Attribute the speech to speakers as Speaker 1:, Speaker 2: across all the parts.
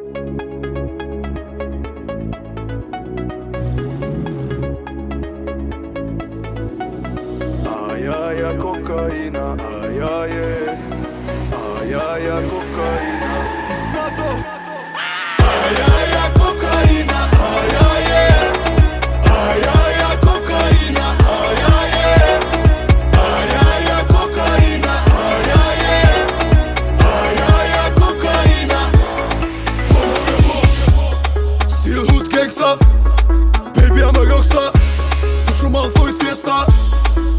Speaker 1: Ayaya cocaína, ayaya, ayaya cocaína.
Speaker 2: teksa Baby jam e roksa Tu shumë anë thuj thjesta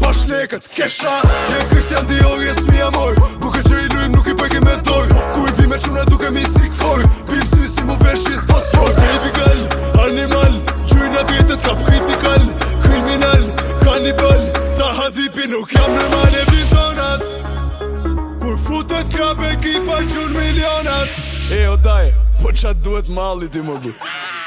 Speaker 2: Pash leket, kesha Je di Dior, jesë mi amoj Buke që i lujmë nuk i peke me doj Ku i vime që në duke mi si këfoj Bim si si mu veshit fosfoj Baby girl, animal Gjujnë atjetet ka kritikal Kriminal, kanibal Ta hadhipi nuk jam në mal E din donat Kur futët krap e kipaj qënë milionat E o daj, po qatë duhet mali ti më bu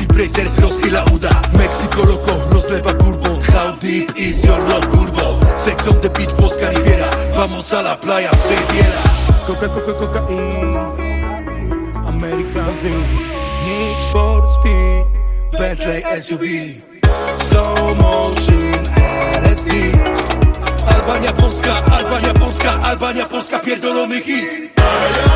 Speaker 3: i y la uda Mexico loco, rozlewa bourbon How deep is your love kurwo Sex on the beach włoska riviera Vamos a la playa Riviera Coca coca coca, y American Dream
Speaker 4: Need for speed Bentley SUV Slow motion LSD Albania Polska, Albania Polska, Albania Polska pierdolony hit